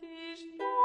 vertige